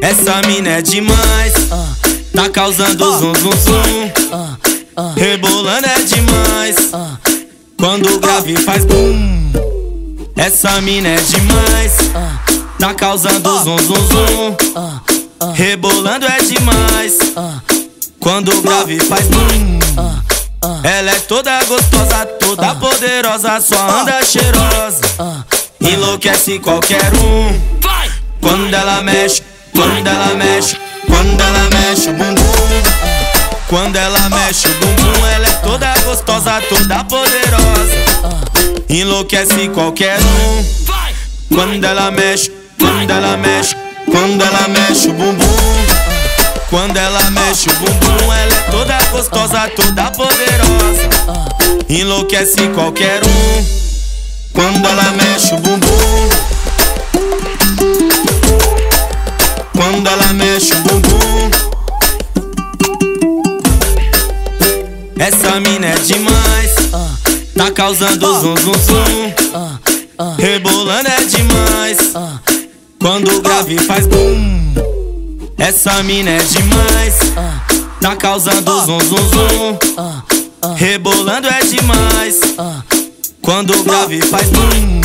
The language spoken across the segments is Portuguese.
Essa mina é demais, tá causando zum zum zum. Rebolando é demais, quando o grave faz boom. Essa mina é demais, tá causando zum zum zum. Rebolando é demais, quando o grave faz boom. Ela é toda gostosa, toda poderosa, só anda cheirosa. Enlouquece qualquer um. Quando ela mexe, quando ela mexe, quando ela mexe o bumbum. Quando ela mexe o bumbum, ela é toda gostosa, toda poderosa. Enlouquece qualquer um. Quando ela mexe, quando ela mexe, quando ela mexe o bumbum. Quando ela mexe o bumbum, ela é toda gostosa, toda poderosa. Enlouquece qualquer um. Quando ela mexe o bumbum. Essa mina é demais. Tá causando zum zum zum. Rebolando é demais. Quando o grave faz boom Essa mina é demais. Tá causando zum zum zum. Rebolando é demais. Quando o grave faz boom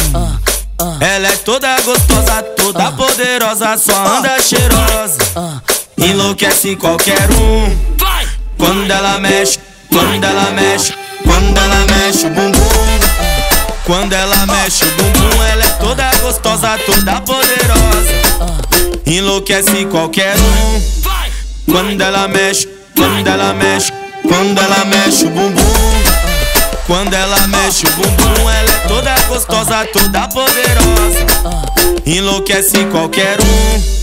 ela é toda gostosa, toda poderosa, só anda cheirosa. Enlouquece qualquer um. Quando ela mexe, quando ela mexe, quando ela mexe o bumbum. Quando ela mexe o bumbum, ela é toda gostosa, toda poderosa. Enlouquece qualquer um. Quando ela mexe, quando ela mexe, quando ela mexe o bumbum. Quando ela mexe o bumbum, ela é toda gostosa, toda poderosa. Enlouquece qualquer um.